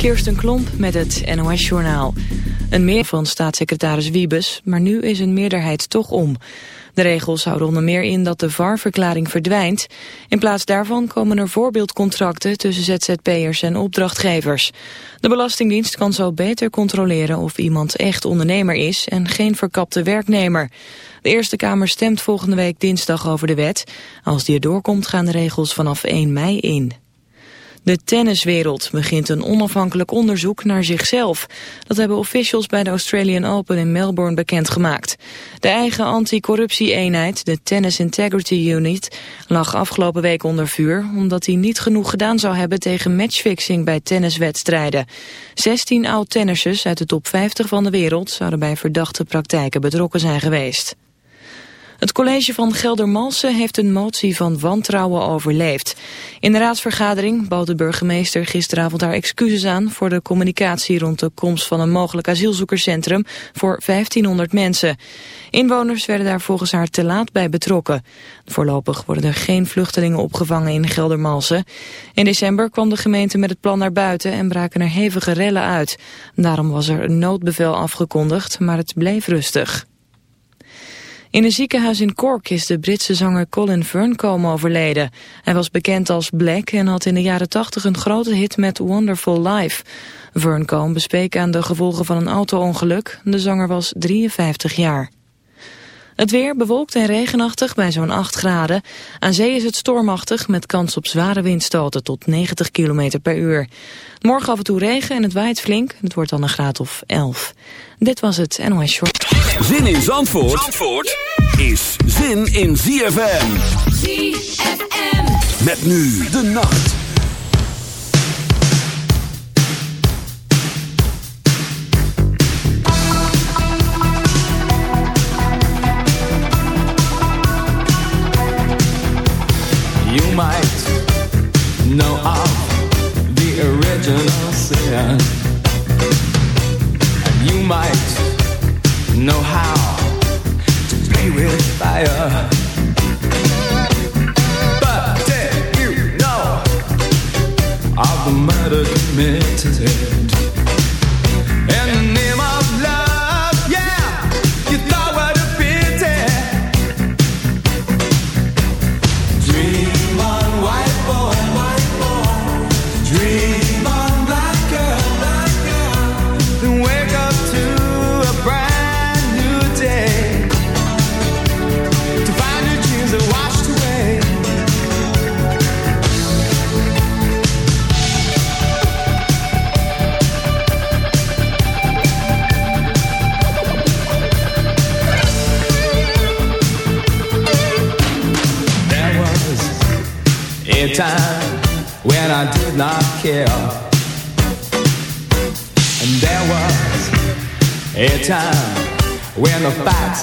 Kirsten Klomp met het NOS-journaal. Een meer van staatssecretaris Wiebes, maar nu is een meerderheid toch om. De regels houden onder meer in dat de VAR-verklaring verdwijnt. In plaats daarvan komen er voorbeeldcontracten tussen ZZP'ers en opdrachtgevers. De Belastingdienst kan zo beter controleren of iemand echt ondernemer is en geen verkapte werknemer. De Eerste Kamer stemt volgende week dinsdag over de wet. Als die erdoor komt gaan de regels vanaf 1 mei in. De tenniswereld begint een onafhankelijk onderzoek naar zichzelf. Dat hebben officials bij de Australian Open in Melbourne bekendgemaakt. De eigen anticorruptie-eenheid, de Tennis Integrity Unit, lag afgelopen week onder vuur... omdat hij niet genoeg gedaan zou hebben tegen matchfixing bij tenniswedstrijden. 16 oud-tennissers uit de top 50 van de wereld zouden bij verdachte praktijken betrokken zijn geweest. Het college van Geldermalsen heeft een motie van wantrouwen overleefd. In de raadsvergadering bood de burgemeester gisteravond haar excuses aan... voor de communicatie rond de komst van een mogelijk asielzoekerscentrum voor 1500 mensen. Inwoners werden daar volgens haar te laat bij betrokken. Voorlopig worden er geen vluchtelingen opgevangen in Geldermalsen. In december kwam de gemeente met het plan naar buiten en braken er hevige rellen uit. Daarom was er een noodbevel afgekondigd, maar het bleef rustig. In een ziekenhuis in Cork is de Britse zanger Colin Ferncombe overleden. Hij was bekend als Black en had in de jaren 80 een grote hit met Wonderful Life. Ferncombe bespeek aan de gevolgen van een auto-ongeluk. De zanger was 53 jaar. Het weer bewolkt en regenachtig bij zo'n 8 graden. Aan zee is het stormachtig met kans op zware windstoten tot 90 km per uur. Morgen af en toe regen en het waait flink. Het wordt dan een graad of 11. Dit was het NOS Short. Zin in Zandvoort, Zandvoort is zin in ZFM. ZFM. Met nu de nacht. And you might know how to play with fire. When the facts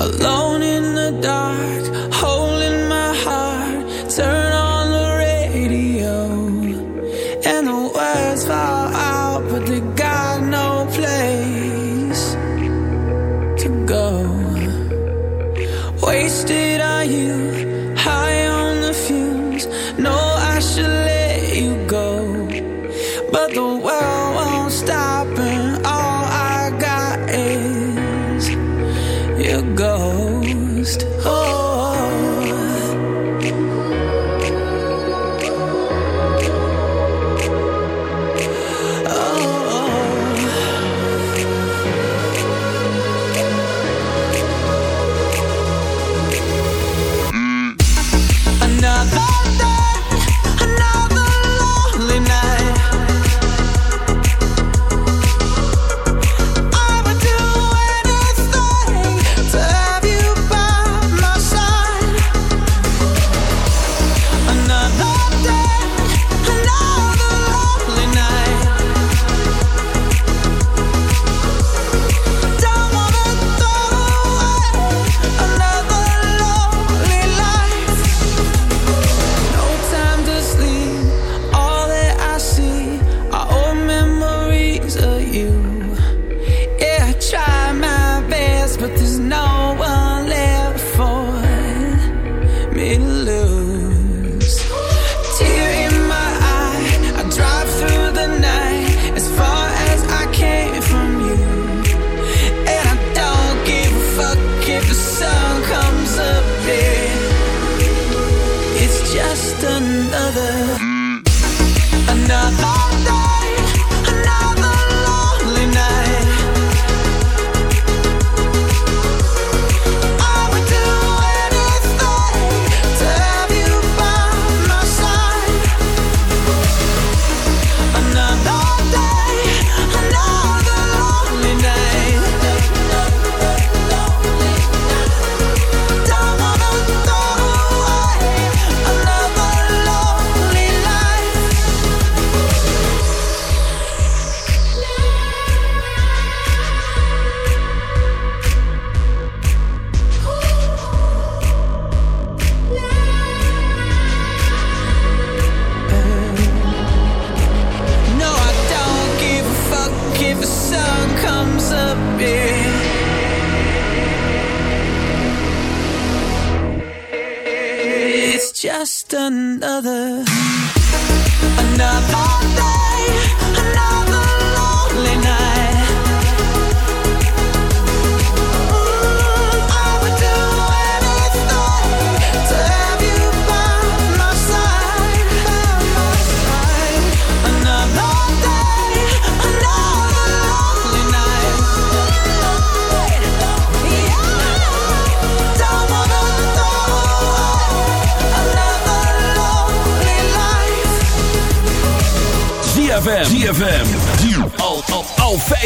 Alone in the dark just another, mm. another.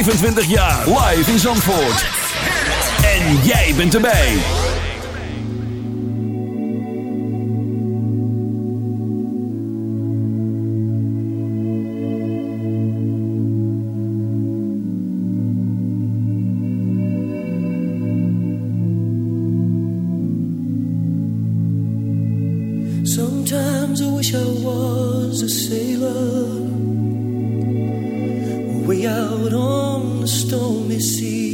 25 jaar live in Zandvoort. En jij bent erbij. Sometimes I wish I was a sailor. way out on estou, me Messias.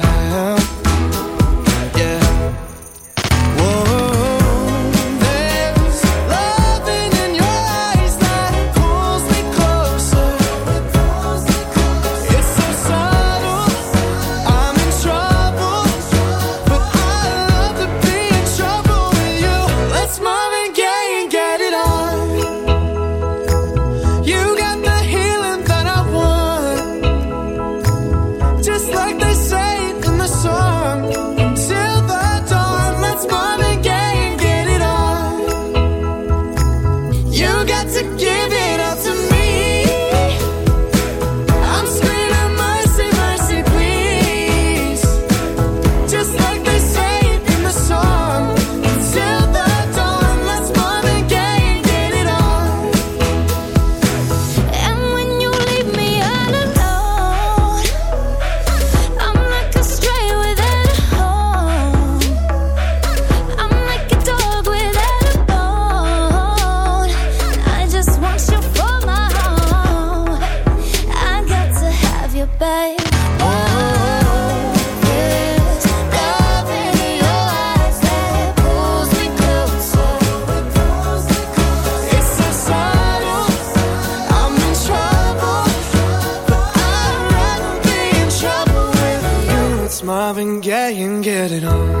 it on.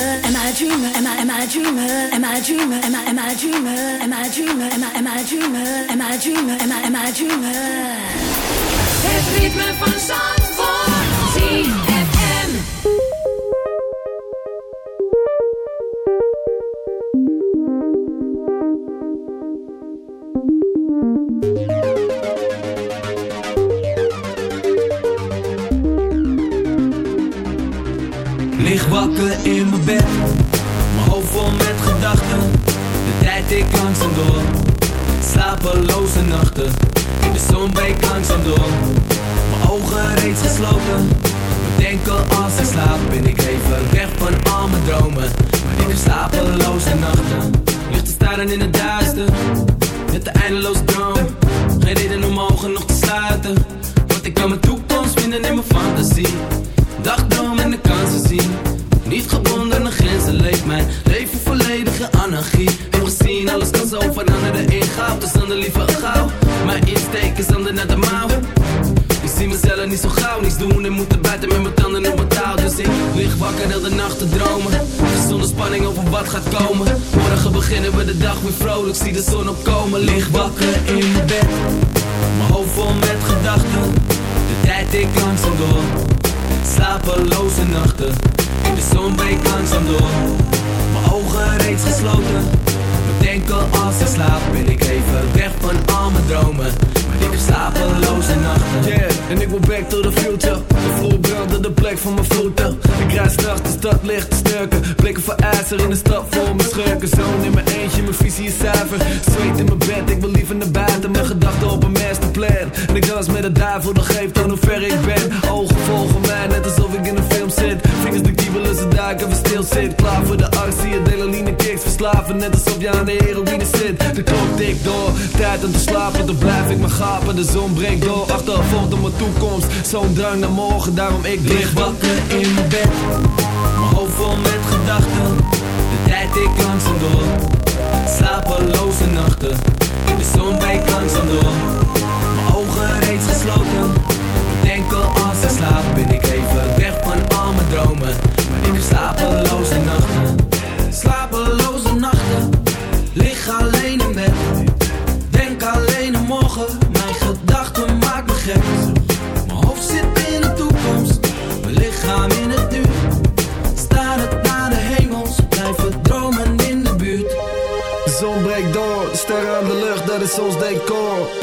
Am I a dreamer? Am I am I a dreamer? Am I a dreamer? Am I am I a dreamer? Am I a dreamer? Am I am I a dreamer? Am I a dreamer? Am I am I a dreamer? Het ritme van Zandvoort. ZFM. Vrolijk, zie de zon opkomen. Lig wakker in mijn bed, mijn hoofd vol met gedachten. De tijd ik langzaam door, slapeloze nachten. In de zon breekt langzaam door, mijn ogen reeds gesloten. Bedenken als ik slaap, ben ik even weg van al mijn dromen. Maar ik heb slapeloze nachten. Yeah, en ik wil back to the future. De brandde de plek van mijn voeten. Ik rijd straks de stad licht te snurken. Blikken voor ijzer in de stad masterplan. En ik dans met de duivel, dat geeft aan hoe ver ik ben. Ogen volgen mij, net alsof ik in een film zit. Vingers de kiebelen, ze duiken, we stil zit. Klaar voor de arts, adrenaline kicks. Verslaven, net alsof je aan de heroïne zit. De klok tikt door, tijd om te slapen. Dan blijf ik maar gapen, de zon breekt door. Achtervolgt op mijn toekomst, zo'n drang naar morgen. Daarom ik lig wakker in mijn bed. Mijn hoofd vol met gedachten, de tijd ik langzaam door. Slapeloze nachten, in de zon breekt langzaam door. Ogen reeds gesloten,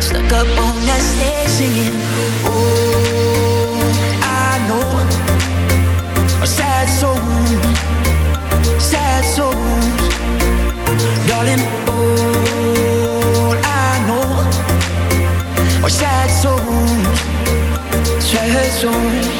Stuck up on that stage singing. Oh, I know a sad soul, sad souls, darling. All I know a sad souls, sad souls.